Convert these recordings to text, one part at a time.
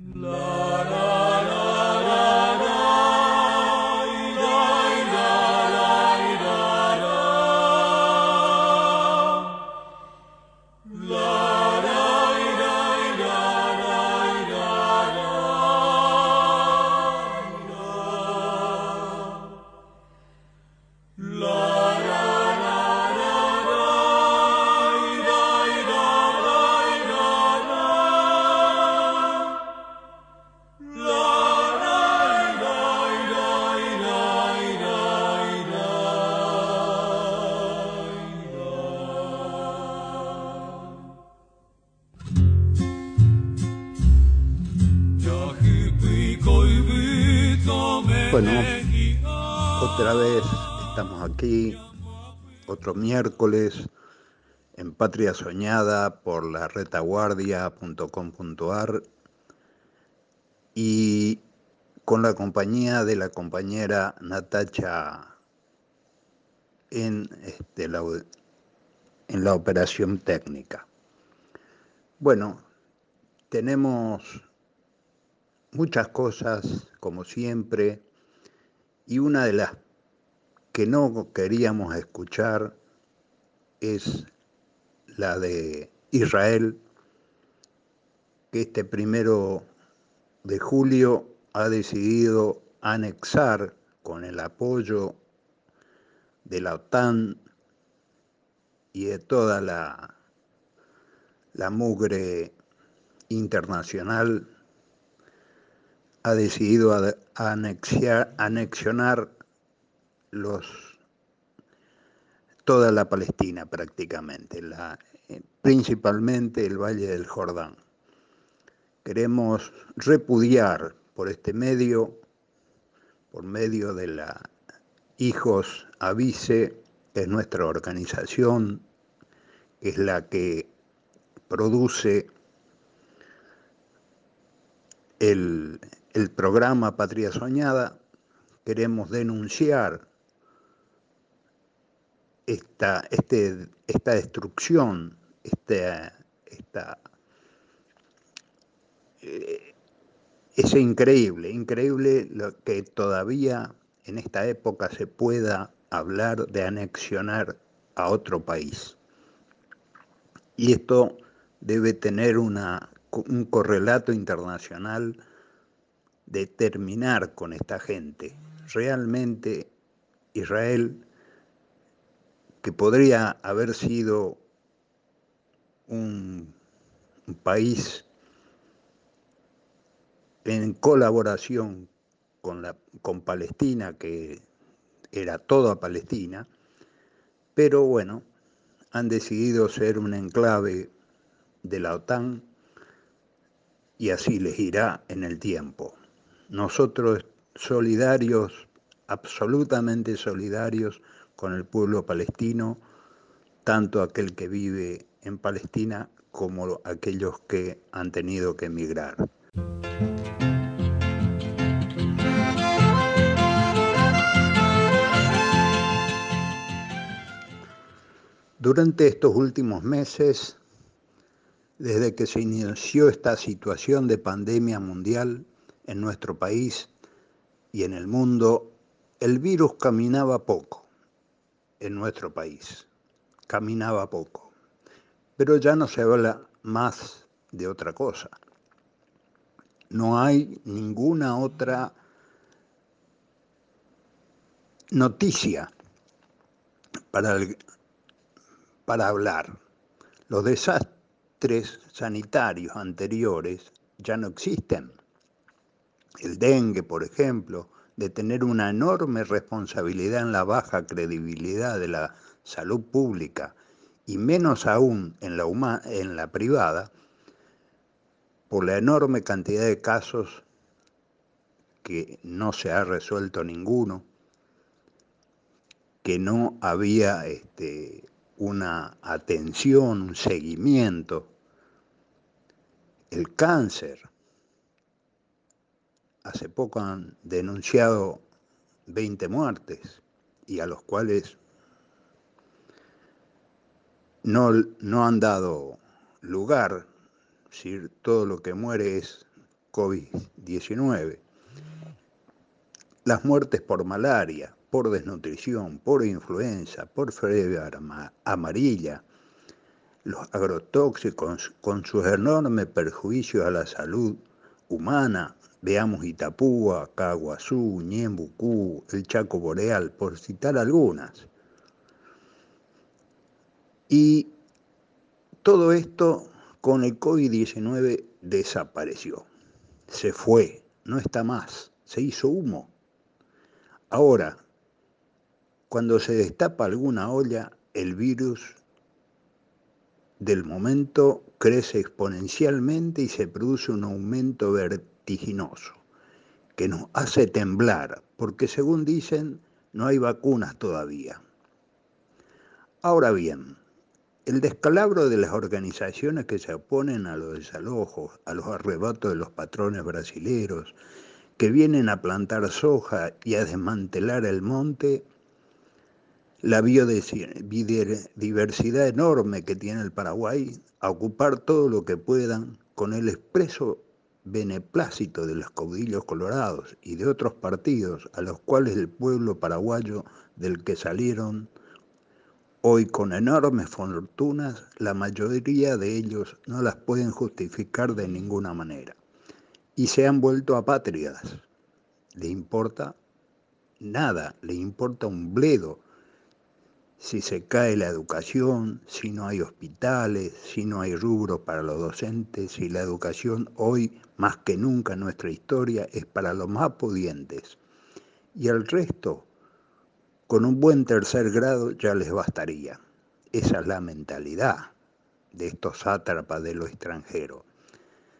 Love. Miércoles en Patria Soñada por la retaguardia.com.ar y con la compañía de la compañera Natacha en, este, en la operación técnica. Bueno, tenemos muchas cosas, como siempre, y una de las que no queríamos escuchar es la de Israel, que este primero de julio ha decidido anexar con el apoyo de la OTAN y de toda la, la mugre internacional, ha decidido anexionar los toda la Palestina prácticamente, eh, principalmente el Valle del Jordán. Queremos repudiar por este medio, por medio de la Hijos Avise, que es nuestra organización, que es la que produce el, el programa Patria Soñada, queremos denunciar esta, este, esta destrucción, esta, esta eh, es increíble, increíble lo que todavía en esta época se pueda hablar de anexionar a otro país. Y esto debe tener una, un correlato internacional de terminar con esta gente. Realmente Israel que podría haber sido un, país en colaboración con, la, con Palestina, que era toda Palestina, pero bueno, han decidido ser un enclave de la OTAN y así les irá en el tiempo. Nosotros solidarios, absolutamente solidarios, con el pueblo palestino, tanto aquel que vive en Palestina como aquellos que han tenido que emigrar. Durante estos últimos meses, desde que se inició esta situación de pandemia mundial en nuestro país y en el mundo, el virus caminaba poco en nuestro país. Caminaba poco. Pero ya no se habla más de otra cosa. No hay ninguna otra noticia para, para hablar. Los desastres sanitarios anteriores ya no existen. El dengue, por ejemplo, de tener una enorme responsabilidad en la baja credibilidad de la salud pública y menos aún en la, privada, por la enorme cantidad de casos que no se ha resuelto ninguno, que no había este, una atención, un seguimiento. El cáncer, hace poco han denunciado 20 muertes y a los cuales no, no han dado lugar, si todo lo que muere es COVID-19. Las muertes por malaria, por desnutrición, por influenza, por fiebre amarilla, los agrotóxicos con sus enormes perjuicios a la salud humana, veamos Itapúa, Caguazú, Ñembucú, el Chaco Boreal, por citar algunas. Y todo esto con el COVID-19 desapareció, se fue, no está más, se hizo humo. Ahora, cuando se destapa alguna olla, el virus del momento crece exponencialmente y se produce un aumento que nos hace temblar, porque según dicen, no hay vacunas todavía. Ahora bien, el descalabro de las organizaciones que se oponen a los desalojos, a los arrebatos de los patrones brasileros, que vienen a plantar soja y a desmantelar el monte, la biodiversidad enorme que tiene el Paraguay, a ocupar todo lo que puedan con el expreso beneplácito de los caudillos colorados y de otros partidos a los cuales el pueblo paraguayo del que salieron hoy con enormes fortunas, la mayoría de ellos no las pueden justificar de ninguna manera y se han vuelto apátridas. Le importa nada, le importa un bledo si se cae la educación, si no hay hospitales, si no hay rubro para los docentes, si la educación hoy, más que nunca en nuestra historia, es para los más pudientes. Y el resto, con un buen tercer grado ya les bastaría. Esa es la mentalidad de estos sátrapas de lo extranjero.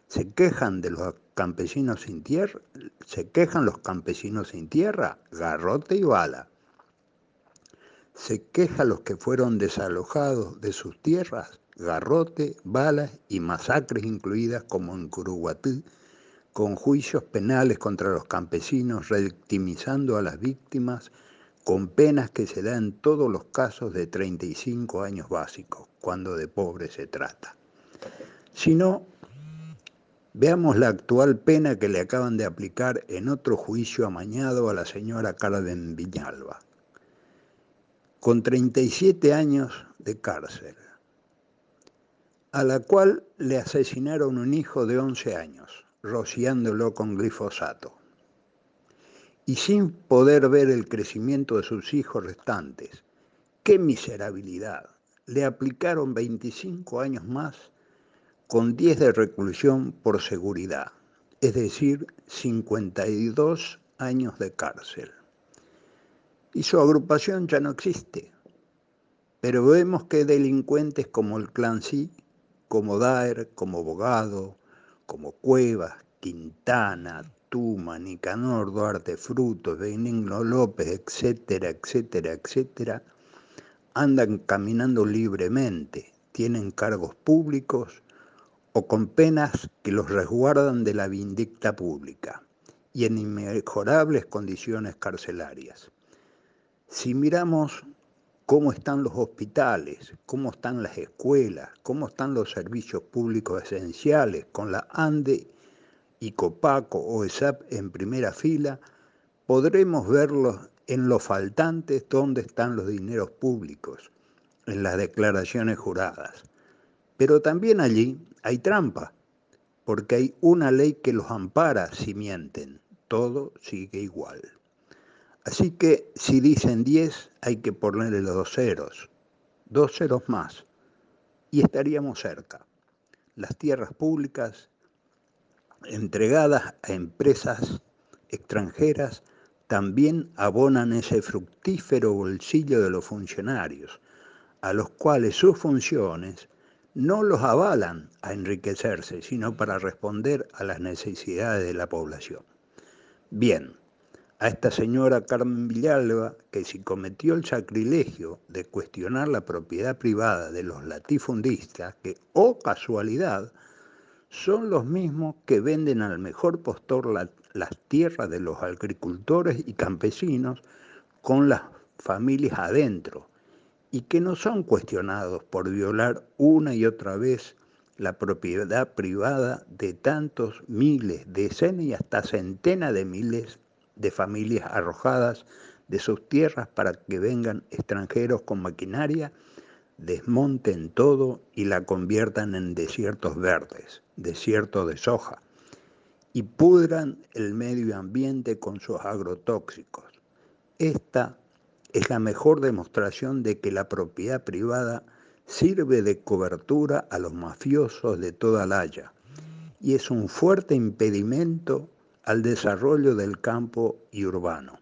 Se quejan de los campesinos sin tierra, se quejan los campesinos sin tierra, garrote y bala se queja a los que fueron desalojados de sus tierras, garrote, balas y masacres incluidas como en Curuguatí, con juicios penales contra los campesinos, revictimizando a las víctimas con penas que se dan en todos los casos de 35 años básicos, cuando de pobres se trata. Si no, veamos la actual pena que le acaban de aplicar en otro juicio amañado a la señora Carmen Viñalba con 37 años de cárcel, a la cual le asesinaron un hijo de 11 años, rociándolo con glifosato. Y sin poder ver el crecimiento de sus hijos restantes, qué miserabilidad, le aplicaron 25 años más con 10 de reclusión por seguridad, es decir, 52 años de cárcel y su agrupación ya no existe. Pero vemos que delincuentes como el Clan Sí, como Daer, como Bogado, como Cuevas, Quintana, Tuma, Nicanor, Duarte Frutos, Benigno López, etcétera, etcétera, etcétera, andan caminando libremente, tienen cargos públicos o con penas que los resguardan de la vindicta pública y en inmejorables condiciones carcelarias. Si miramos cómo están los hospitales, cómo están las escuelas, cómo están los servicios públicos esenciales, con la ANDE y COPACO o ESAP en primera fila, podremos verlos en los faltantes dónde están los dineros públicos, en las declaraciones juradas. Pero también allí hay trampa, porque hay una ley que los ampara si mienten. Todo sigue igual. Así que si dicen 10, hay que ponerle los dos ceros, dos ceros más, y estaríamos cerca. Las tierras públicas entregadas a empresas extranjeras también abonan ese fructífero bolsillo de los funcionarios, a los cuales sus funciones no los avalan a enriquecerse, sino para responder a las necesidades de la población. Bien, a esta señora Carmen Villalba que si cometió el sacrilegio de cuestionar la propiedad privada de los latifundistas, que, oh casualidad, son los mismos que venden al mejor postor las tierras de los agricultores y campesinos con las familias adentro, y que no son cuestionados por violar una y otra vez la propiedad privada de tantos miles, decenas y hasta centenas de miles de familias arrojadas de sus tierras para que vengan extranjeros con maquinaria, desmonten todo y la conviertan en desiertos verdes, desiertos de soja, y pudran el medio ambiente con sus agrotóxicos. Esta es la mejor demostración de que la propiedad privada sirve de cobertura a los mafiosos de toda la Haya y es un fuerte impedimento al desarrollo del campo y urbano.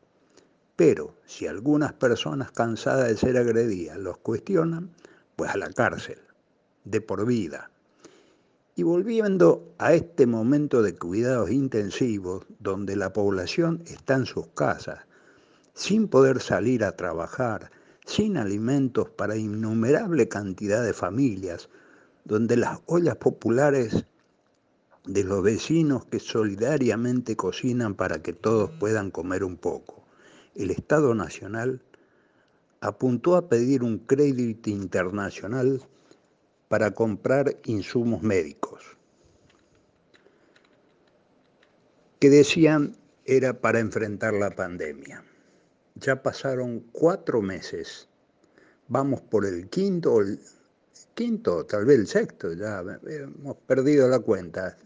Pero si algunas personas cansadas de ser agredidas los cuestionan, pues a la cárcel, de por vida. Y volviendo a este momento de cuidados intensivos, donde la población está en sus casas, sin poder salir a trabajar, sin alimentos para innumerable cantidad de familias, donde las ollas populares de los vecinos que solidariamente cocinan para que todos puedan comer un poco. El Estado Nacional apuntó a pedir un crédito internacional para comprar insumos médicos, que decían era para enfrentar la pandemia. Ya pasaron cuatro meses, vamos por el quinto, el quinto, tal vez el sexto, ya hemos perdido la cuenta,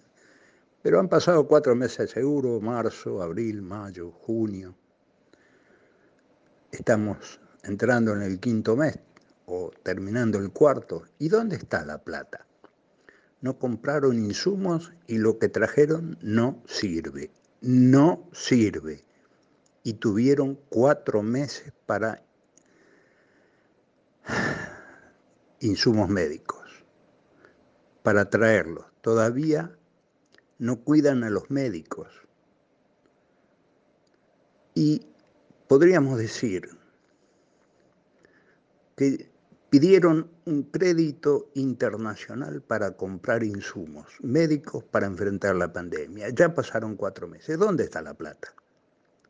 pero han pasado cuatro meses seguro, marzo, abril, mayo, junio. Estamos entrando en el quinto mes o terminando el cuarto, ¿y dónde está la plata? No compraron insumos y lo que trajeron no sirve, no sirve. Y tuvieron cuatro meses para insumos médicos, para traerlos. Todavía no cuidan a los médicos. Y podríamos decir, pidieron un crédito internacional para comprar insumos médicos para enfrentar la pandemia. Ya pasaron cuatro meses. ¿Dónde está la plata?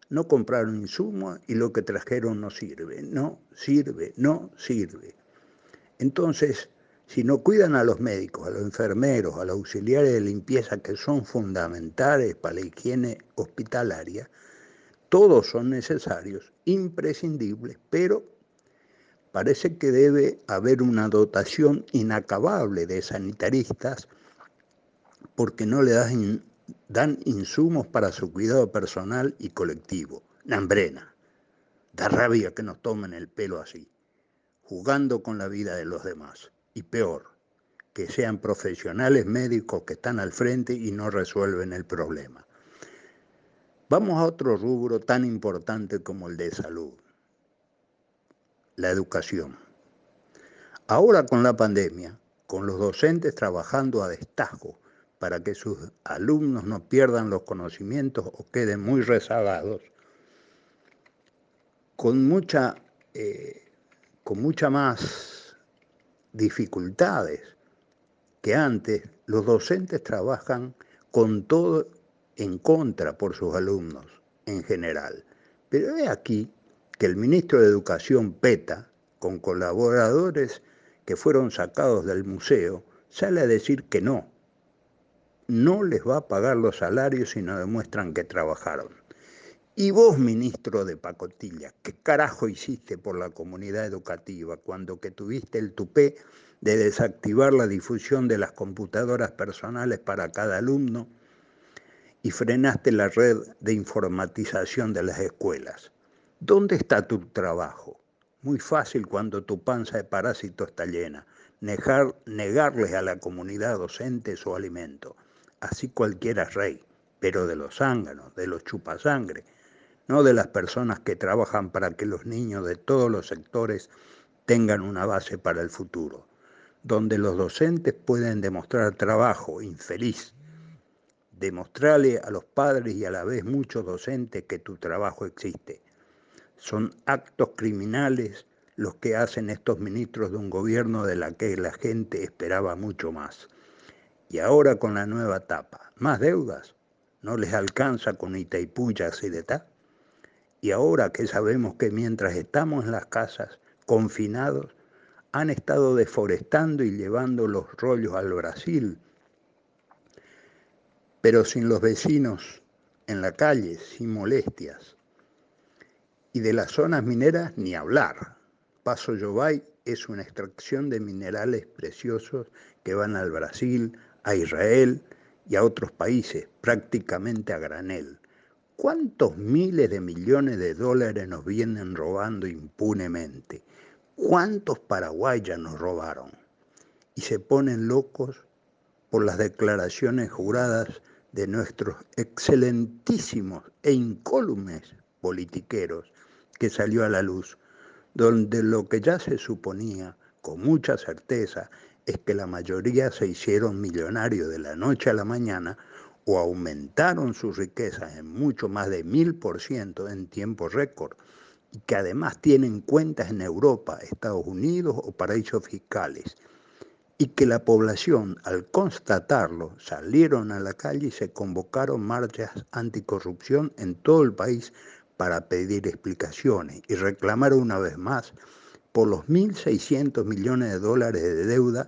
No compraron insumos y lo que trajeron no sirve. No sirve, no sirve. Entonces, si no cuidan a los médicos, a los enfermeros, a los auxiliares de limpieza que son fundamentales para la higiene hospitalaria, todos son necesarios, imprescindibles, pero parece que debe haber una dotación inacabable de sanitaristas porque no le dan, insumos para su cuidado personal y colectivo. Nambrena. Da rabia que nos tomen el pelo así, jugando con la vida de los demás. Y peor, que sean profesionales médicos que están al frente y no resuelven el problema. Vamos a otro rubro tan importante como el de salud la educación. Ahora con la pandemia, con los docentes trabajando a destajo para que sus alumnos no pierdan los conocimientos o queden muy rezagados, con mucha, eh, con mucha más dificultades que antes, los docentes trabajan con todo en contra por sus alumnos en general. Pero he aquí que el ministro de Educación PETA, con colaboradores que fueron sacados del museo, sale a decir que no. No les va a pagar los salarios si no demuestran que trabajaron. Y vos, ministro de Pacotilla, ¿qué carajo hiciste por la comunidad educativa cuando que tuviste el tupé de desactivar la difusión de las computadoras personales para cada alumno y frenaste la red de informatización de las escuelas? ¿Dónde está tu trabajo? Muy fácil cuando tu panza de parásitos está llena. Negar, negarles a la comunidad docente su alimento. Así cualquiera es rey, pero de los zánganos, de los chupasangre, no de las personas que trabajan para que los niños de todos los sectores tengan una base para el futuro, donde los docentes pueden demostrar trabajo infeliz, demostrarle a los padres y a la vez muchos docentes que tu trabajo existe son actos criminales los que hacen estos ministros de un gobierno de la que la gente esperaba mucho más. Y ahora con la nueva etapa, más deudas, no les alcanza con Itaipú y tal. Y ahora que sabemos que mientras estamos en las casas confinados, han estado deforestando y llevando los rollos al Brasil, pero sin los vecinos en la calle, sin molestias. Y de las zonas mineras ni hablar. Paso Yobay es una extracción de minerales preciosos que van al Brasil, a Israel y a otros países, prácticamente a granel. ¿Cuántos miles de millones de dólares nos vienen robando impunemente? ¿Cuántos paraguayas nos robaron? Y se ponen locos por las declaraciones juradas de nuestros excelentísimos e incólumes politiqueros que salió a la luz, donde lo que ya se suponía con mucha certeza es que la mayoría se hicieron millonarios de la noche a la mañana o aumentaron sus riquezas en mucho más de mil por ciento en tiempo récord y que además tienen cuentas en Europa, Estados Unidos o paraísos fiscales y que la población al constatarlo salieron a la calle y se convocaron marchas anticorrupción en todo el país para pedir explicaciones y reclamar una vez más por los 1.600 millones de dólares de deuda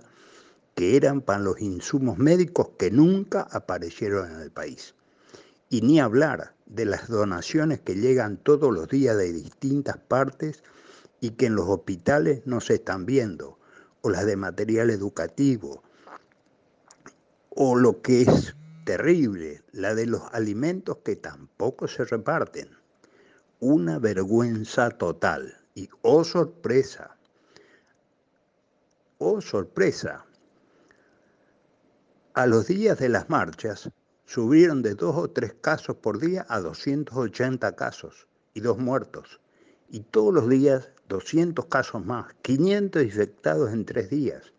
que eran para los insumos médicos que nunca aparecieron en el país. Y ni hablar de las donaciones que llegan todos los días de distintas partes y que en los hospitales no se están viendo, o las de material educativo, o lo que es terrible, la de los alimentos que tampoco se reparten. Una vergüenza total. Y oh sorpresa, oh sorpresa, a los días de las marchas subieron de dos o tres casos por día a 280 casos y dos muertos. Y todos los días 200 casos más, 500 infectados en tres días.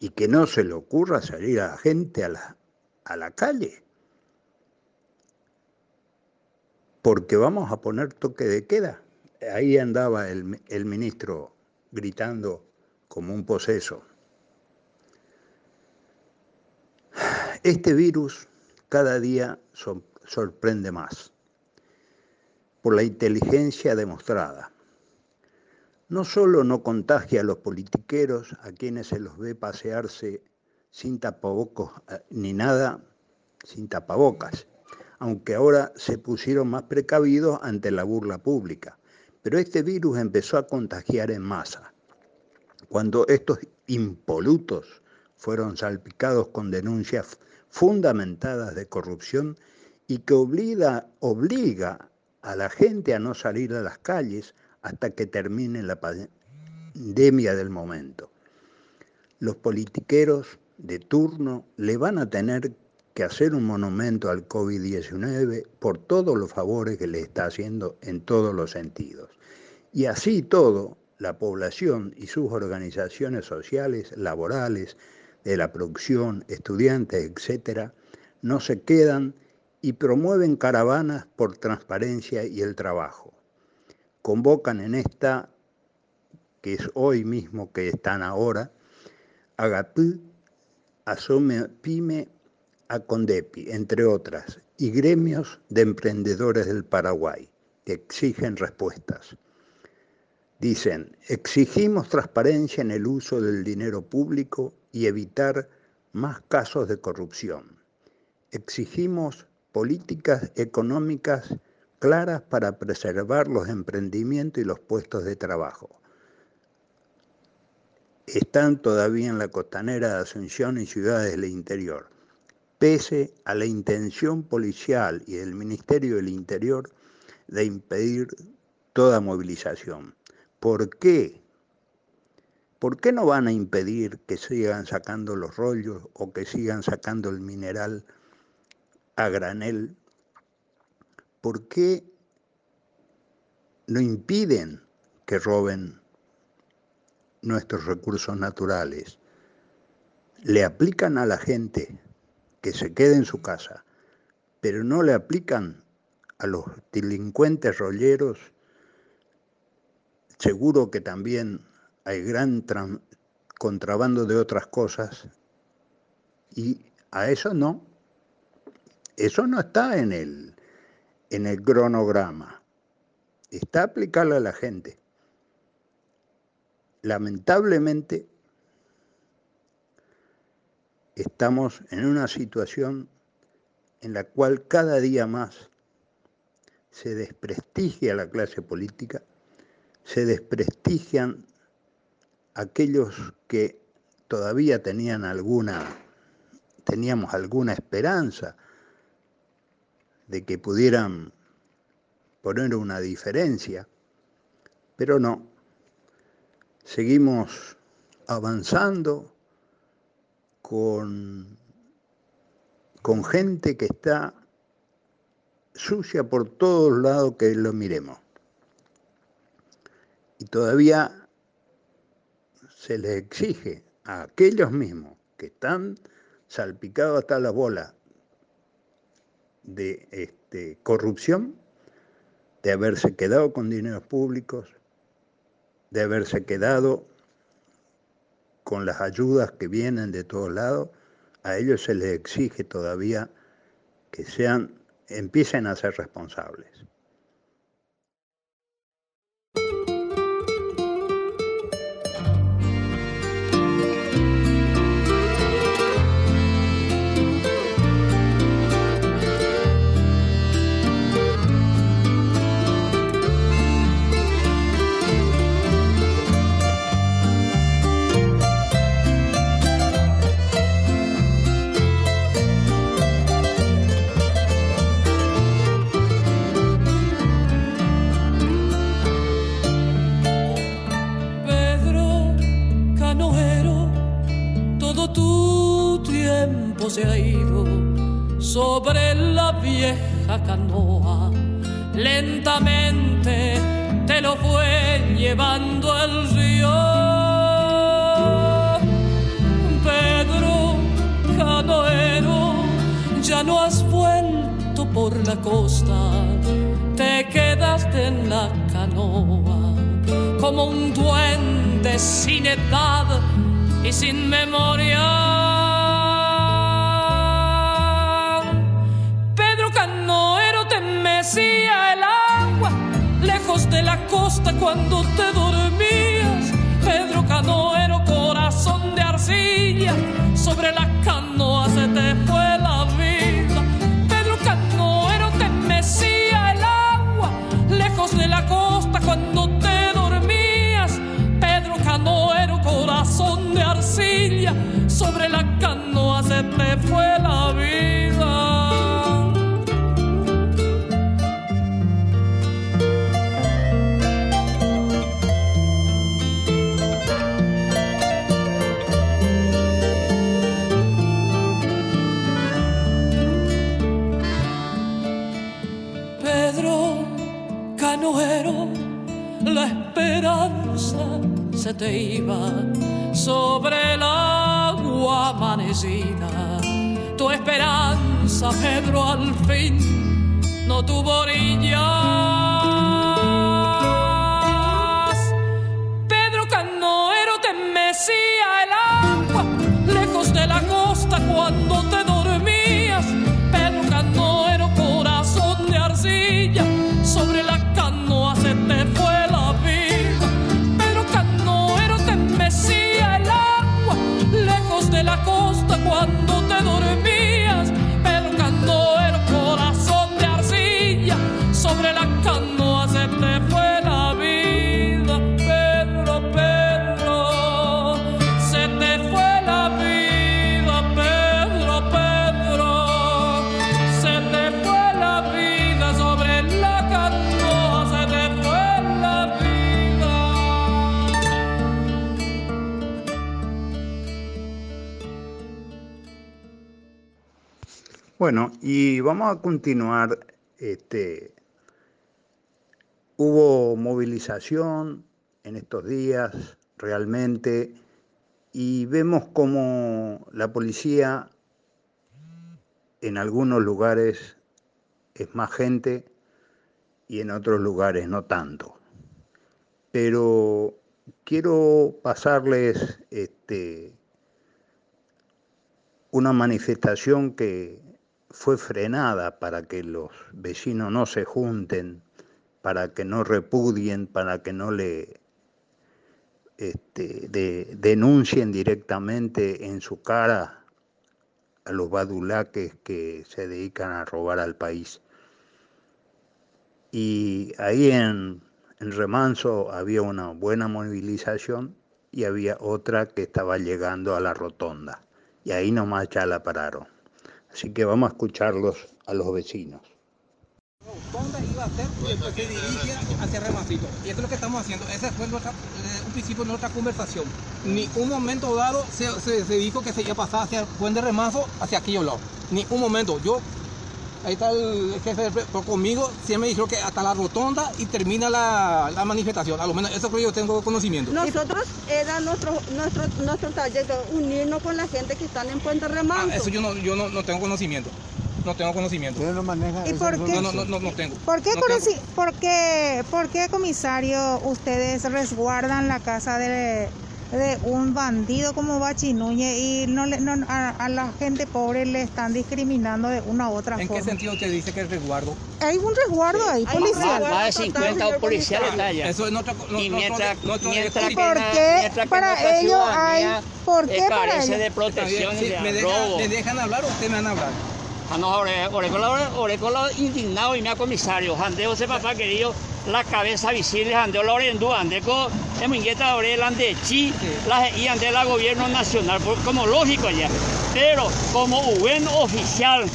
Y que no se le ocurra salir a la gente a la, a la calle. Porque vamos a poner toque de queda ahí andaba el, el ministro gritando como un poseso. Este virus cada día sorprende más por la inteligencia demostrada. No solo no contagia a los politiqueros, a quienes se los ve pasearse sin tapabocos eh, ni nada, sin tapabocas, aunque ahora se pusieron más precavidos ante la burla pública. Pero este virus empezó a contagiar en masa. Cuando estos impolutos fueron salpicados con denuncias fundamentadas de corrupción y que obliga, a la gente a no salir a las calles hasta que termine la pandemia del momento. Los politiqueros de turno le van a tener que hacer un monumento al COVID-19 por todos los favores que le está haciendo en todos los sentidos. Y así todo, la población y sus organizaciones sociales, laborales, de la producción, estudiantes, etcétera, no se quedan y promueven caravanas por transparencia y el trabajo. Convocan en esta, que es hoy mismo que están ahora, Agapú, Asome Pyme, a entre otras, y gremios de emprendedores del Paraguay, que exigen respuestas. Dicen, exigimos transparencia en el uso del dinero público y evitar más casos de corrupción. Exigimos políticas económicas claras para preservar los emprendimientos y los puestos de trabajo. Están todavía en la costanera de Asunción y ciudades del interior pese a la intención policial y del Ministerio del Interior de impedir toda movilización. ¿Por qué? ¿Por qué no van a impedir que sigan sacando los rollos o que sigan sacando el mineral a granel? ¿Por qué no impiden que roben nuestros recursos naturales? Le aplican a la gente que se quede en su casa, pero no le aplican a los delincuentes rolleros, seguro que también hay gran contrabando de otras cosas, y a eso no. Eso no está en el, en el cronograma. Está aplicarle a la gente. lamentablemente estamos en una situación en la cual cada día más se desprestigia la clase política, se desprestigian aquellos que todavía tenían alguna, teníamos alguna esperanza de que pudieran poner una diferencia, pero no. Seguimos avanzando con, con gente que está sucia por todos lados que lo miremos. Y todavía se les exige a aquellos mismos que están salpicados hasta la bola de este, corrupción, de haberse quedado con dineros públicos, de haberse quedado con las ayudas que vienen de todos lados, a ellos se les exige todavía que sean, empiecen a ser responsables. Se ha ido sobre la vieja canoa. Lentamente te lo fue llevando el río. Pedro, canoero, ya no has vuelto por la costa, te quedaste en la canoa como un duende sin edad y sin memoria. El agua lejos de la costa cuando te dormías. Pedro Canoero, corazón de arcilla, sobre la canoa se te fue la vida. Pedro Canoero te mecía el agua lejos de la costa cuando te dormías. Pedro Canoero, corazón de arcilla, sobre la canoa se te fue la vida. Te iba sobre el agua amanecida. Tu esperanza, Pedro, al fin no tuvo orillas. Bueno, y vamos a continuar. Este, hubo movilización en estos días realmente y vemos como la policía en algunos lugares es más gente y en otros lugares no tanto. Pero quiero pasarles este, una manifestación que fue frenada para que los vecinos no se junten, para que no repudien, para que no le este, denuncien directamente en su cara a los badulaques que se dedican a robar al país. Y ahí en, en Remanso había una buena movilización y había otra que estaba llegando a la rotonda. Y ahí nomás ya la pararon. Así que vamos a escucharlos a los vecinos. ¿Dónde iba a ser se dirige hacia Remancito. Y esto es lo que estamos haciendo. Ese fue eh, un principio de nuestra conversación. Ni un momento dado se, se, dijo que se iba a pasar hacia el puente de Remanso, hacia aquello lado. Ni un momento. Yo ahí está el jefe conmigo siempre me dijeron que hasta la rotonda y termina la, la manifestación, a lo menos eso creo que yo tengo conocimiento. Nosotros era nuestro, nuestro, nuestro trayecto, unirnos con la gente que están en Puente Remanso. Ah, eso yo no, yo no, no tengo conocimiento. No tengo conocimiento. ¿Usted no maneja ¿Y por qué? No, no, no, no, tengo. ¿Por qué, no tengo. por, qué, ¿Por qué, comisario, ustedes resguardan la casa de, de un bandido como Bachinuñe y no, le, no a, a la gente pobre le están discriminando de una u otra ¿En forma? qué sentido usted dice que es resguardo? Hay un resguardo ahí, Hay policial. Más de total, 50 señor policiales allá. Eso es nuestro, Y nuestro- mientras, nuestro mientras ¿Y que por qué mientras que para nuestra ello hay- ciudadanía, por qué eh, para carece ello? de protección sí, y me, de deja- robo. me dejan hablar o usted me van a hablar. Ah, no, ore- orecola, orecola indignado y me comisario. Jandeo ese papá querido, la cabeza visible, jandeo la orendú, andeco, de mingueta orel ande chi, la y ande la gobierno nacional, como lógico allá. Pero como buen oficial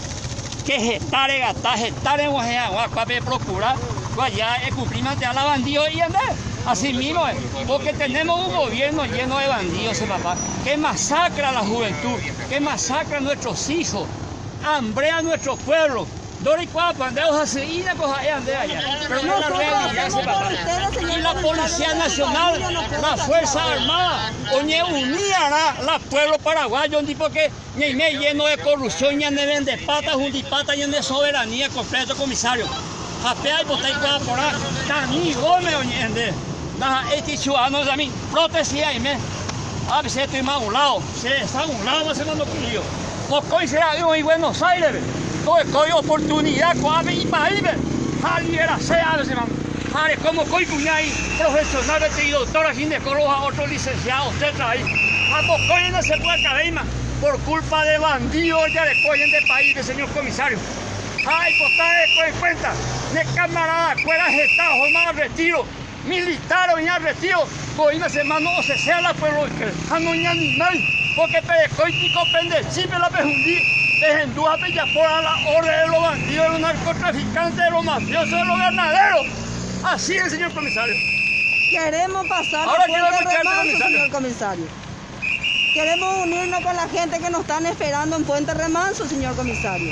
que gestare, gastar, gestare, guajea, guapape, procurar, allá es cumplir a la bandido y andar. Así mismo, es, porque tenemos un gobierno lleno de bandidos, ese papá, que masacra a la juventud, que masacra a nuestros hijos, hambrea a nuestro pueblo. Doricua, pandeos así, y la cosa es andar allá. Pero no la realidad, ese hacemos papá. por Y la Policía de Nacional, la Fuerza. Armada, oñe unía la, pueblo paraguayo, un tipo que ni me lleno de corrupción, ni de vende patas, un dipata, ni de soberanía completo, comisario. Japea y botai para por ahí, tani gome oñende. Naja, este ciudadano de mí, protecía y me. A veces estoy más a un lado, se está a un lado, se mando. Mocoy será yo en Buenos Aires, Todo estoy oportunidad, coame y país, ve. Jali era sea, veces man. Jale, como coy cuñay, profesional, vete y doctora, ginecóloga, otro licenciado, usted trae. A Mocoy no se puede caber, man, por culpa de bandidos ya le cogen de país, ve, señor comisario. Ay, pues está de cuenta, de camarada, cuera gestado, jornada de retiro, militar o ya retiro, coina semana o se sea la pueblo que no ni animal, porque te coitico pende chipe la pejundí, te hendúa ya por a la orden de los bandidos, de los narcotraficantes, de los mafiosos, de los ganaderos. Así es, señor comisario. Queremos pasar Ahora quiero escucharte, Remanso, comisario. señor comisario. Queremos unirnos con la gente que nos están esperando en Puente Remanso, señor comisario.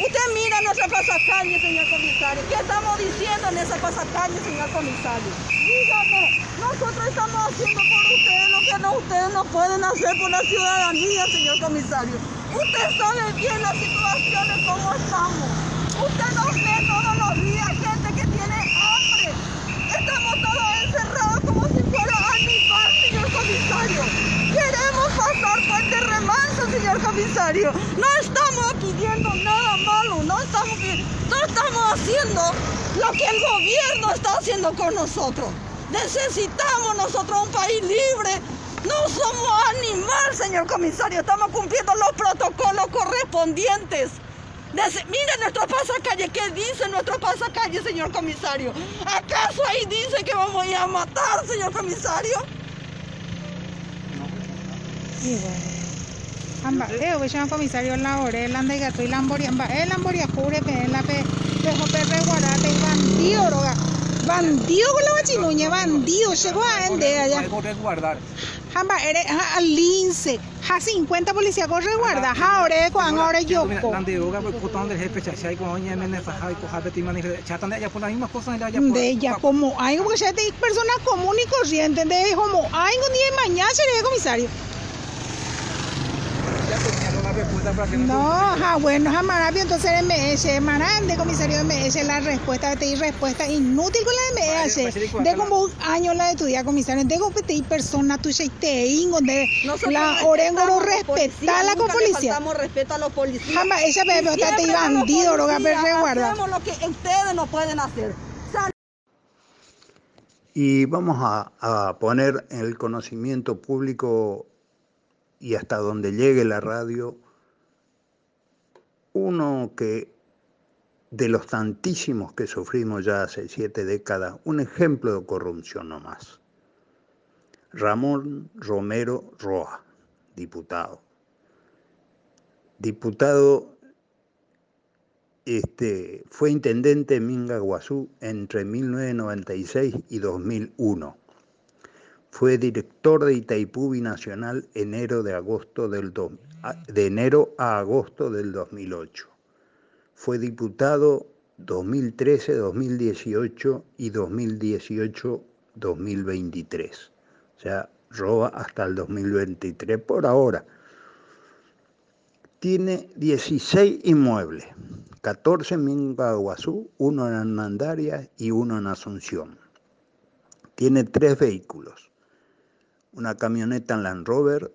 Usted mira nuestra pasacalle, señor comisario. ¿Qué estamos diciendo en esa pasacalle, señor comisario? Dígame, nosotros estamos haciendo por ustedes lo que no, ustedes no pueden hacer por la ciudadanía, señor comisario. Usted sabe bien las situaciones como estamos. Usted nos ve todos los días gente que tiene hambre. Estamos todos encerrados como si fuera animal, señor comisario. Queremos pasar puente remanso, señor comisario. No estamos pidiendo nada malo, no estamos, no estamos haciendo lo que el gobierno está haciendo con nosotros. Necesitamos nosotros un país libre. No somos animal, señor comisario. Estamos cumpliendo los protocolos correspondientes. Dese- Mire nuestro pasacalle, ¿qué dice nuestro pasacalle, señor comisario? ¿Acaso ahí dice que vamos a ir a matar, señor comisario? Y bueno. Amba, eh, oye, señor comisario, la orela, anda y gato y la amboria, amba, eh, la amboria jure, pe, la pe, dejó pe resguardarte y bandido, roga. Bandido con la bachinuña, bandido, llegó a ende allá. Algo resguardar. Amba, eres ja, al lince, ja 50 policía con resguarda, ja ore, ore yo. Yoga, pues del jefe, con oña, mene, fajai, cojate, timani, chatan de allá por las mismas cosas de ella, como hay, porque ya te personas y corrientes, de como hay un día de mañana, sería comisario. Ya que No, ja, bueno, ja, marabio, entonces el MS, marande, comisario de MS, la respuesta de TI, respuesta inútil con la de MS, de como un año la de tu día, comisario, de como TI persona tuya y te ingo, de la orengo respetamos a los policías, respetala con policía. faltamos respeto a los policías. Jamás, ella me veo, te bandido, policías pero resguarda. Hacemos lo que ustedes no pueden hacer. Y vamos a, a poner en el conocimiento público y hasta donde llegue la radio uno que de los tantísimos que sufrimos ya hace siete décadas, un ejemplo de corrupción nomás. Ramón Romero Roa, diputado. Diputado, este, fue intendente en Minga Guazú entre 1996 y 2001. Fue director de Itaipú Binacional enero de, agosto del de enero a agosto del 2008. Fue diputado 2013, 2018 y 2018-2023 sea, roba hasta el 2023 por ahora. Tiene 16 inmuebles, 14 en Mingaguazú, uno en Hernandaria y uno en Asunción. Tiene tres vehículos, una camioneta Land Rover,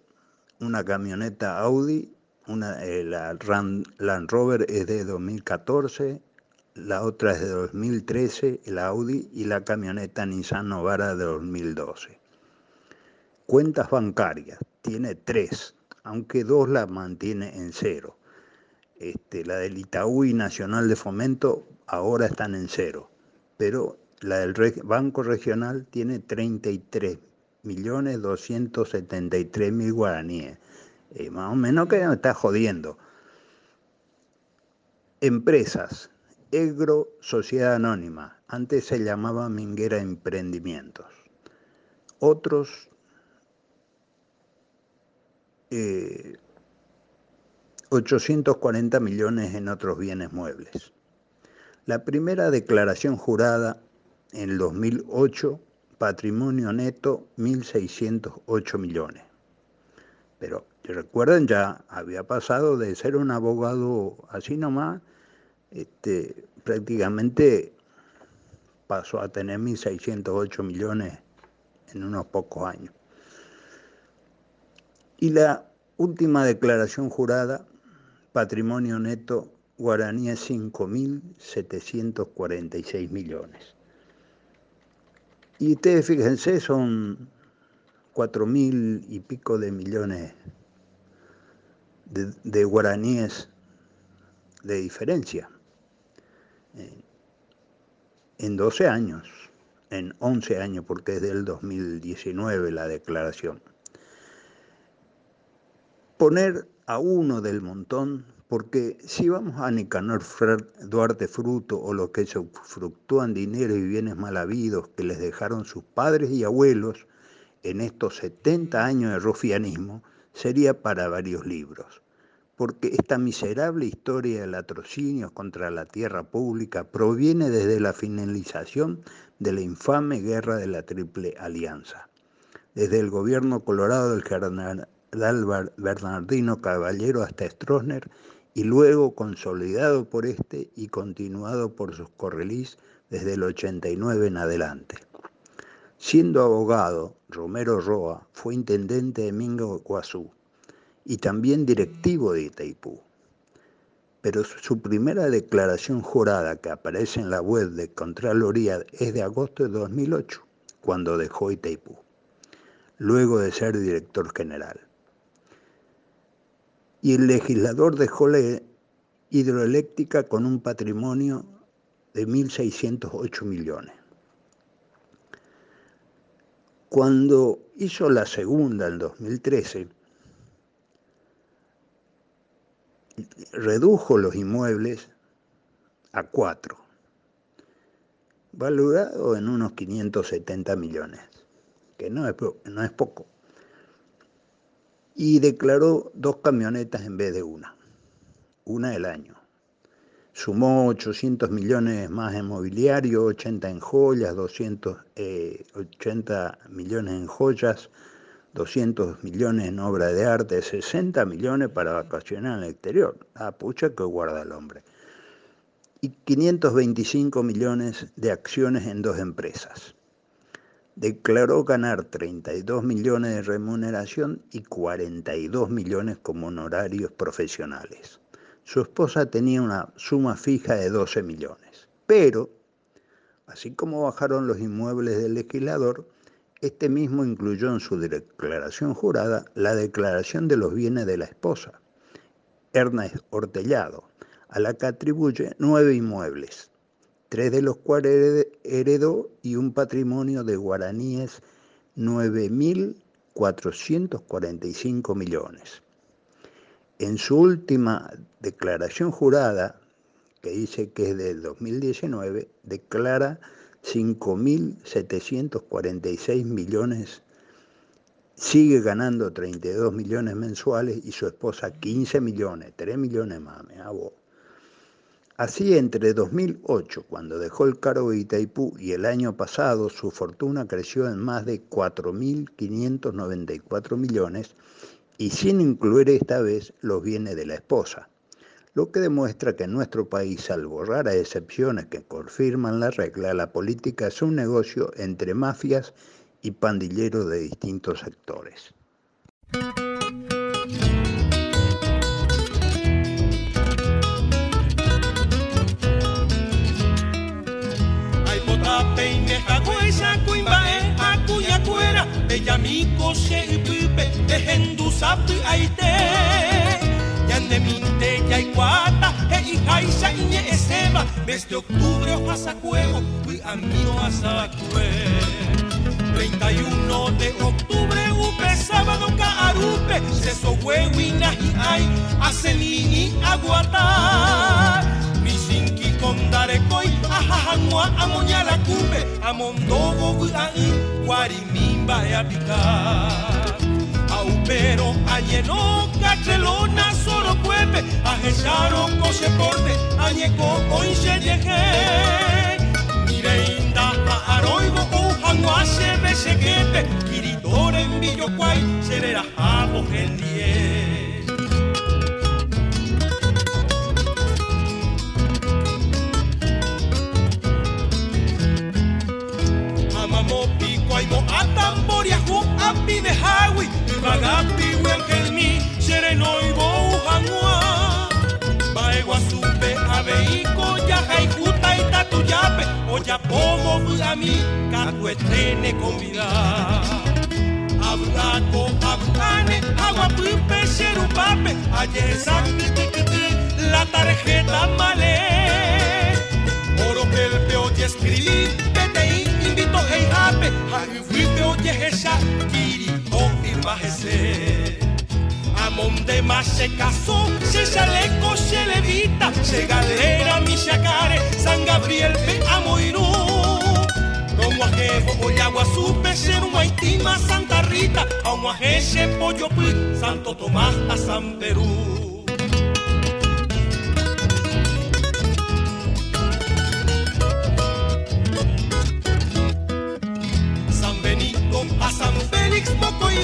una camioneta Audi, una, eh, la Land Rover es de 2014, la otra es de 2013, el Audi, y la camioneta Nissan Novara de 2012 cuentas bancarias, tiene tres, aunque dos las mantiene en cero. Este, la del Itaú y Nacional de Fomento ahora están en cero, pero la del Banco Regional tiene 33 millones 273 mil guaraníes. Eh, más o menos que me está jodiendo. Empresas, Egro Sociedad Anónima, antes se llamaba Minguera Emprendimientos. Otros 840 eh, millones en otros bienes muebles. La primera declaración jurada en el 2008, patrimonio neto 1.608 millones. Pero recuerden, ya había pasado de ser un abogado así nomás, este, prácticamente pasó a tener 1.608 millones en unos pocos años. Y la última declaración jurada, patrimonio neto guaraní es 5.746 millones. Y ustedes fíjense, son 4.000 y pico de millones de, guaraníes de diferencia. En 12 años, en 11 años, porque es del 2019 la declaración poner a uno del montón, porque si vamos a Nicanor Duarte Fruto o lo que se fructúan dinero y bienes mal habidos que les dejaron sus padres y abuelos en estos 70 años de rufianismo, sería para varios libros, porque esta miserable historia del latrocinio contra la tierra pública proviene desde la finalización de la infame guerra de la Triple Alianza, desde el gobierno colorado del cardenal Bernardino Caballero hasta Stroessner y luego consolidado por este y continuado por sus correlís desde el 89 en adelante. Siendo abogado, Romero Roa fue intendente de Mingo Guazú y también directivo de Itaipú. Pero su primera declaración jurada que aparece en la web de Contraloría es de agosto de 2008, cuando dejó Itaipú, luego de ser director general y el legislador dejó la hidroeléctrica con un patrimonio de 1.608 millones. Cuando hizo la segunda, en 2013, redujo los inmuebles a cuatro, valorado en unos 570 millones, que no es, no es poco y declaró dos camionetas en vez de una, una del año. Sumó 800 millones más en mobiliario, 80 en joyas, 280 eh, millones en joyas, 200 millones en obra de arte, 60 millones para vacacionar en el exterior. Ah, pucha que guarda el hombre. Y 525 millones de acciones en dos empresas declaró ganar 32 millones de remuneración y 42 millones como honorarios profesionales. Su esposa tenía una suma fija de 12 millones, pero Así como bajaron los inmuebles del legislador, este mismo incluyó en su declaración jurada la declaración de los bienes de la esposa, Ernest Hortellado, a la que atribuye nueve inmuebles, tres de los cuales heredó y un patrimonio de guaraníes 9.445 millones. En su última declaración jurada, que dice que es del 2019, declara 5.746 millones, sigue ganando 32 millones mensuales y su esposa 15 millones, 3 millones más, me hago. Así, entre 2008, cuando dejó el cargo de Itaipú, y el año pasado, su fortuna creció en más de 4.594 millones, y sin incluir esta vez los bienes de la esposa, lo que demuestra que en nuestro país, salvo raras excepciones que confirman la regla, la política es un negocio entre mafias y pandilleros de distintos sectores. Bellamiko sheipupe ehendu sapu aite Yande minte yaikuata e ijaisa iñe eseba Mes de octubre o hasacuego fui a mío asacue 31 de octubre upe sábado caarupe Se so huehuina y ay aselini aguata Misinki kondarekoi ahahangwa amonyala kupe Amondogo vuai guarimimba e apicar Aupero añeno cachelona solo cuepe Ajecharo coche porte añeco oinche yeje Mireinda a aroigo ujango ase besequete Kiritore en atamboria hu api de hawi Bagapi welkelmi serenoi bo uhangua Baegua supe abeiko ya haikuta itatu yape Oya pomo ami katu etrene convidar Abrako abrane agua pupe pape Ayer la tarjeta malé. Oro que el peo y escribí Pete invito hey hape Hay fuiste oye esa Kiri o firmajese Amon de más se casó Se chaleco se levita Se galera mi chacare. San Gabriel pe amoirú Como ajejo hoy agua supe ser un Santa Rita. A un pollo Santo Tomás a San Perú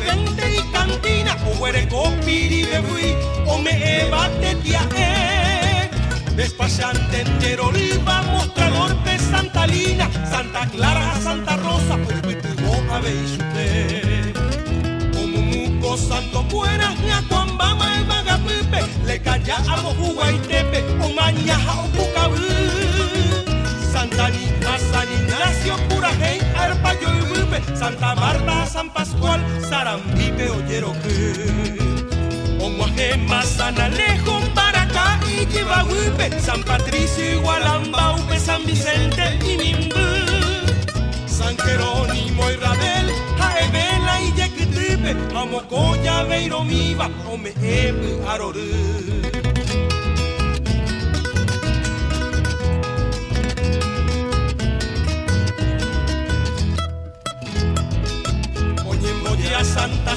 Vente y Cantina, o Huereco, Piri, Bebui, o me ebate tía eh. Despachante entero, Oliva, Mostrador, Pe Santa Lina, Santa Clara, Santa Rosa, Perpetuo, habéis usted. Como Muco, Santo Buena, Ñacuambama, el Magapipe, le calla a Mojuga y Tepe, o Mañaja, o Pucabú. Santa Anita, San Ignacio, Purajey, Arpayo y Huipe, Santa Marta, San Pascual, Sarambipe, Oyeroque. Omuajema, San Alejo, Baracá y Chivahuipe, San Patricio, Igualambaupe, San Vicente y Nimbú. San Jerónimo y Rabel, Jaevela y Yequitipe, Amocoya, Beiromiva, Ome Ebe, Arorú.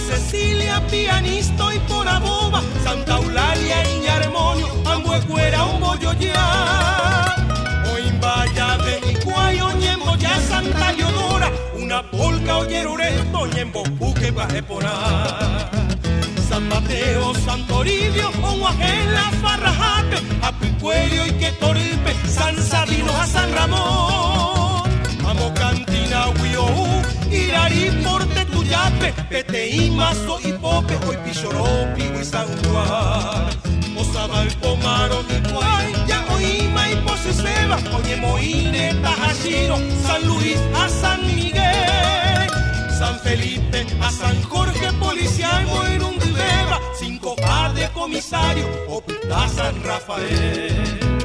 Cecilia, pianista y por aboba, Santa Eulalia y Armonio, Ambuecuera, un bollo ya. Oimbaya de Iguay, Oñemoya, Santa Leodora, una polca, Oyerureto, Oñembopuque, Bajeporá. San Mateo, Santo Toribio, Oaxela, Farrajate, Apicuelio y Quetoripe, San Sabino, a San Ramón. Irari, Porte, Tuyape, Peteí, Mazo y Pope, hoy Pichoró, Pigo y San Juan. Osaba el Pomaro, Nicuay, ya Oima y Poseseba, Urema, Oye Moine, Tajashiro, San Luis a San Miguel, San Felipe a San Jorge, Policía en un beba, 5A de comisario, Opta San Rafael.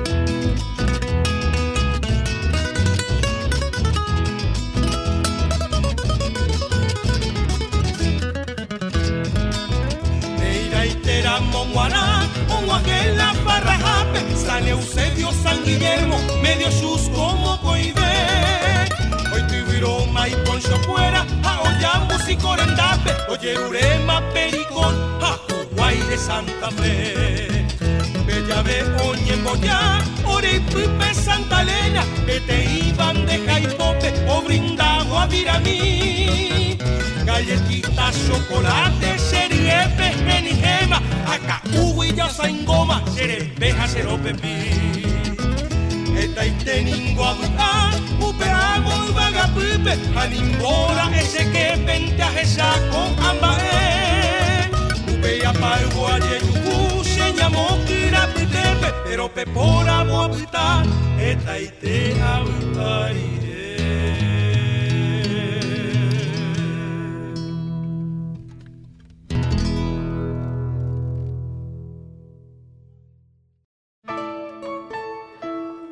San Eusebio, San Guillermo, Medio Sus como Coide. Hoy Tibiroma y Poncho Fuera, Aoyambus y Corendape, Oye Urema, Pericón, a de Santa Fe. Bella ve Oñe Boyá, Ore Pipe Santa Elena, que te iban de Jaipope o brindado a Viramí. Galletitas, chocolate, seriepe, genigema, acá Hugo y ya goma, serepeja, seropepi. Eta iteningo aduta, upe hago y vagapipe, animbora ese que pente a con ambae. Upe ya palgo a yeyuku, se llamó kirapitepe, pero pepora moabita, eta ite abutarire.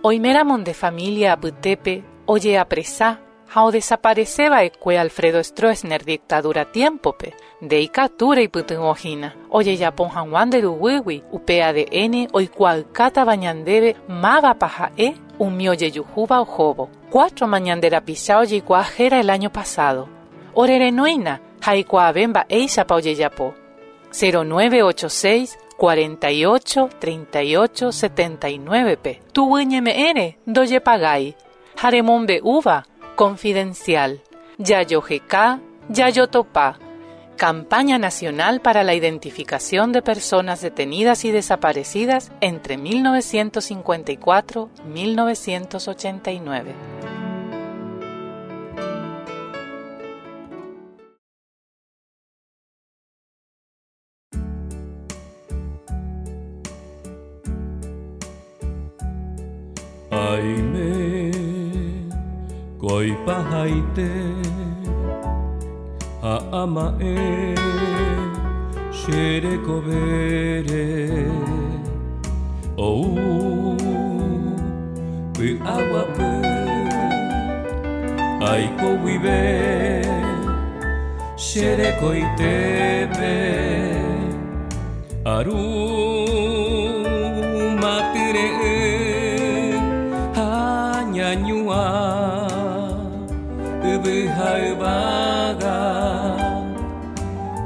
Oimeramon de familia Butepe, oye apresá, hao desapareceba ecue Alfredo Stroessner dictadura tiempope, de icatura y putungojina, oye yapon hanwan de duwiwi, upe ADN, oikualcata bañandebe, mava paja e, umioye yujuba ojobo, cuatro mañandera pisao yiguajera el año pasado, orerenoina, haikuabemba eisa pa oye yapo, 0986 48 38 79 p. Tu NMN doye pagay. Haremombe uva confidencial. Yayo GK, Yayo Topa. Campaña Nacional para la Identificación de Personas Detenidas y Desaparecidas entre 1954 Aime, koipa haite, haama e, xere bere, ou, oh, pi aguapu, aiko xere xereko itebe, aru, 라우바가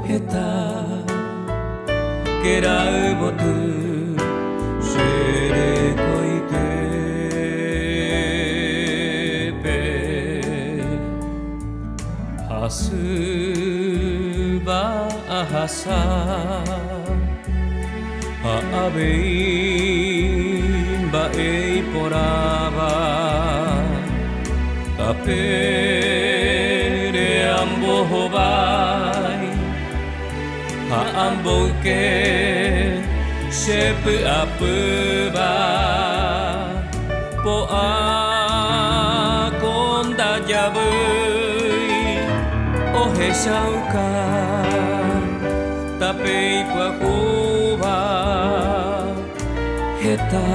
했다 깨라우보트 bahasa Aabein baei poraba. Apei hobai ha ambo ke shepu apuba po a konda jabui o he shauka tapei pa kuba heta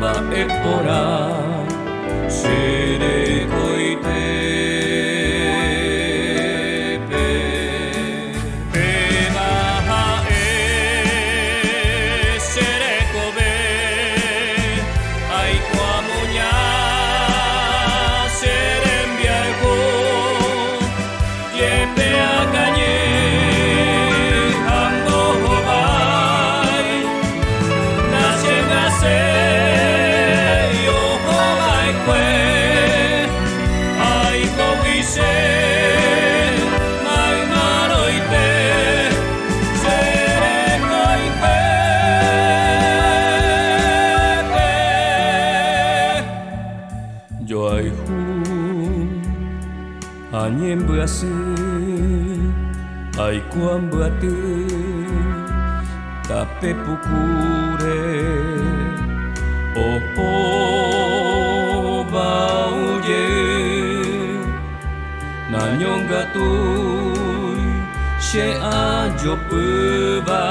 ma e pora sere kasih. Ai kuam batu tape pukure. Opo bauye nanyonga tui she ajo puba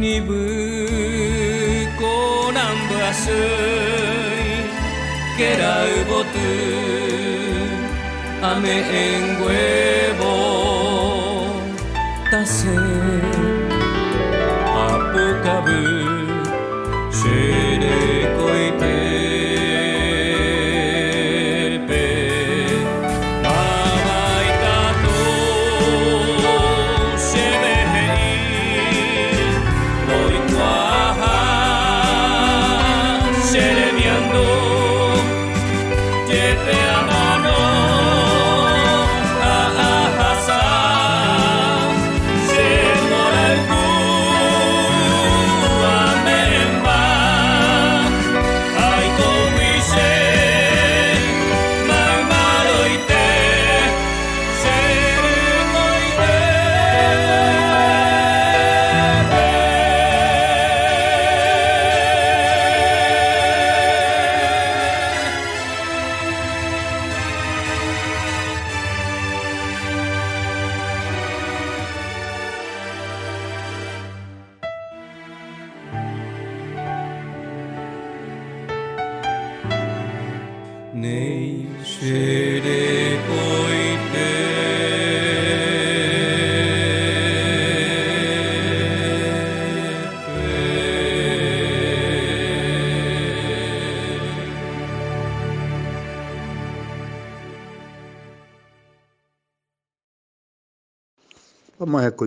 nibu konam basui kera botu amén huevo tase apukabu shere koipe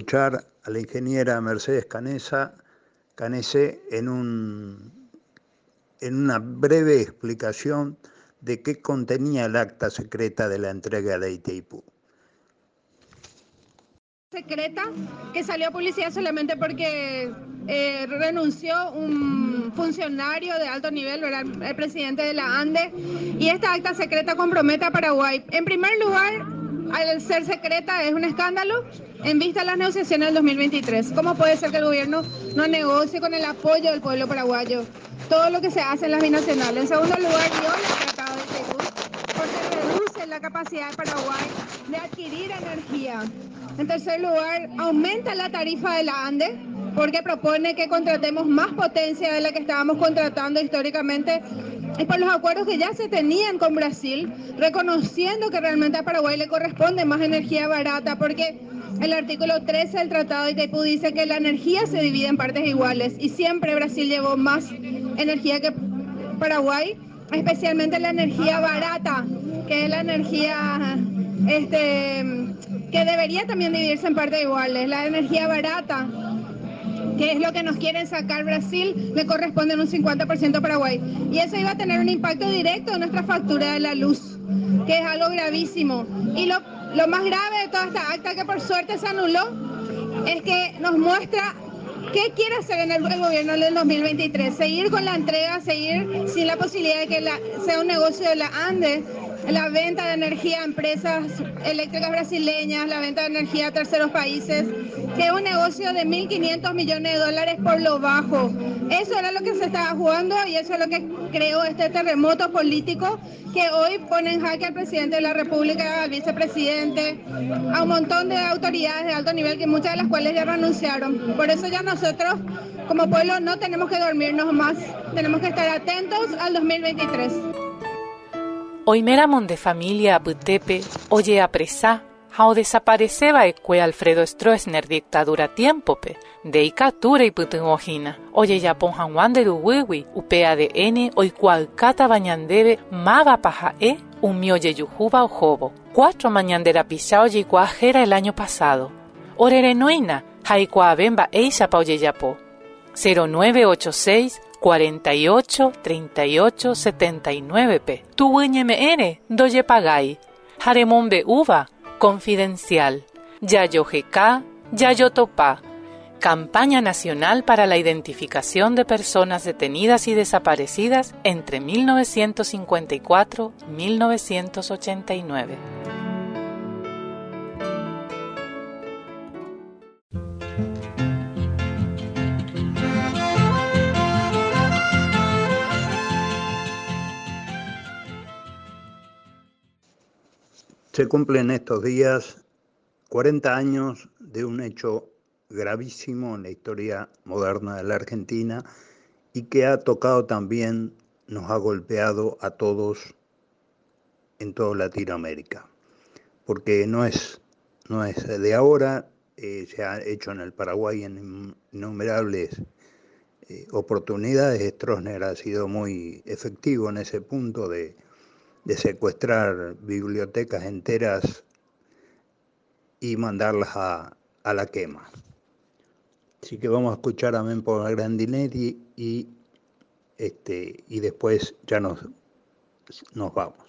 escuchar a la ingeniera Mercedes Canesa, Canese en, un, en una breve explicación de qué contenía el acta secreta de la entrega de Itaipú. secreta que salió a publicidad solamente porque eh, renunció un funcionario de alto nivel, ¿verdad? el presidente de la ANDE, y esta acta secreta compromete a Paraguay. En primer lugar, al ser secreta es un escándalo en vista de las negociaciones del 2023. ¿Cómo puede ser que el gobierno no negocie con el apoyo del pueblo paraguayo todo lo que se hace en las binacionales? En segundo lugar, viola el Tratado de Itaipú porque reduce la capacidad de Paraguay de adquirir energía. En tercer lugar, aumenta la tarifa de la ANDE porque propone que contratemos más potencia de la que estábamos contratando históricamente y por los acuerdos que ya se tenían con Brasil, reconociendo que realmente a Paraguay le corresponde más energía barata porque el artículo 13 del Tratado de Itaipú dice que la energía se divide en partes iguales y siempre Brasil llevó más energía que Paraguay, especialmente la energía barata, que es la energía este, que debería también dividirse en partes iguales. La energía barata, que es lo que nos quieren sacar Brasil, le corresponde en un 50% a Paraguay. Y eso iba a tener un impacto directo en nuestra factura de la luz, que es algo gravísimo. Y lo, lo más grave de toda esta acta, que por suerte se anuló, es que nos muestra ¿Qué quiere hacer en el, gobierno del 2023? Seguir con la entrega, seguir sin la posibilidad de que sea un negocio de la ANDE, la venta de energía a empresas eléctricas brasileñas, la venta de energía a terceros países, que es un negocio de 1.500 millones de dólares por lo bajo. Eso era lo que se estaba jugando y eso es lo que creó este terremoto político que hoy pone en jaque al presidente de la República, al vicepresidente, a un montón de autoridades de alto nivel que muchas de las cuales ya renunciaron. Por eso ya nosotros como pueblo no tenemos que dormirnos más, tenemos que estar atentos al 2023. Oimeramon de familia Aputepe, oye apresá, hao desapareceba ecue Alfredo Stroessner dictadura tiempope, de icatura y putunojina, oye yapon hanwan de duwiwi, upea de n, oikual kata bañandebe, maga paja e, un mioye yujuba ojobo, cuatro mañandera pisao yikuajera el año pasado, orerenoina, haikua bemba eisa pa oye yapo, 0986 48 38 79 p. Tu MN, doye pagai. Jaremombe uva, confidencial. Yayo GK, Yayo Topa. Campaña Nacional para la Identificación de Personas Detenidas y Desaparecidas entre 1954 Se cumplen estos días 40 años de un hecho gravísimo en la historia moderna de la Argentina y que ha tocado también, nos ha golpeado a todos en toda Latinoamérica, porque no es, no es de ahora, eh, se ha hecho en el Paraguay en innumerables eh, oportunidades, Stroessner ha sido muy efectivo en ese punto de, de secuestrar bibliotecas enteras y mandarlas a, a la quema. Así que vamos a escuchar a Mempo Grandinetti y, este, y después ya nos, nos vamos.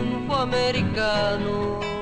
americano.